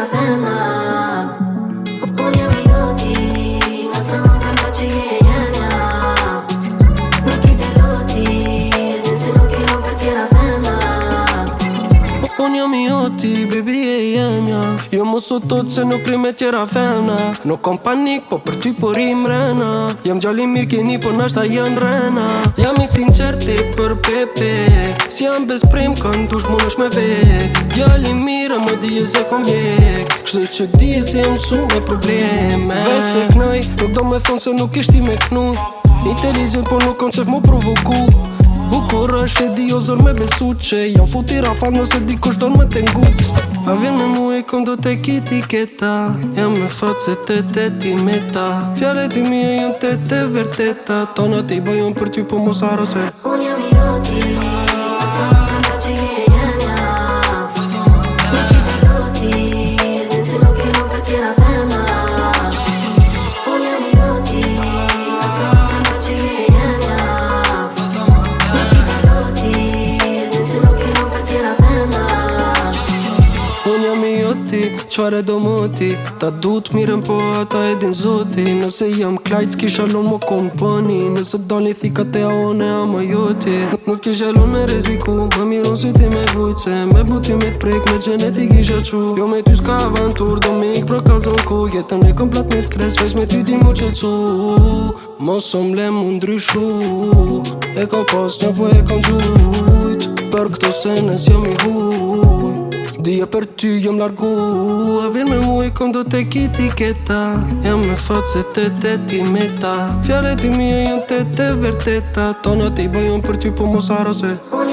Alabama. ti, baby, e jem ja Jo më sot tot se nuk rime tjera femna Nuk kom panik, po për ty por im rena Jem gjalli mirë keni, po nashta jën rena Jam i sincer ti për pepe Si jam bez prim, ka tush më nësh me vec Gjalli mirë, më di e se kom jek Kështë që di e se jem su me probleme Vec se knaj, nuk do me thonë se nuk ishti me knu Inteligent, po nuk kom qef më provoku Bukur është e di o zor me besu që Jam futi rafa nëse di kush do në më të nguc Ma vjen me mu e kom do te kiti keta Jam me fatë se te te ti me ta Fjale ti mi e jon te te verteta Tona ti bëjon për ty po mos arose Unë jam i oti qëfare do moti Ta dut të mirën po ata e din zoti Nëse jam klajt s'ki shalu më kompani Nëse dali thika te a one a joti Nuk i shalu me reziku Më miron si ti me vujtë me buti me t'prek me gjenetik isha qu Jo me ty s'ka avantur do me ik prokazon ku Jetën e komplat me stres Vesh me ty di mu që cu Mos le mu ndryshu E ko pas një po e kom gjujt Për këto senes jo mi hujt për ty jëm largu A vir me mu i kom do te kiti keta Jam me fat se te te ti meta ta Fjallet i mi e jën te te verteta Tonat ti bëjon për ty po mos arase Unë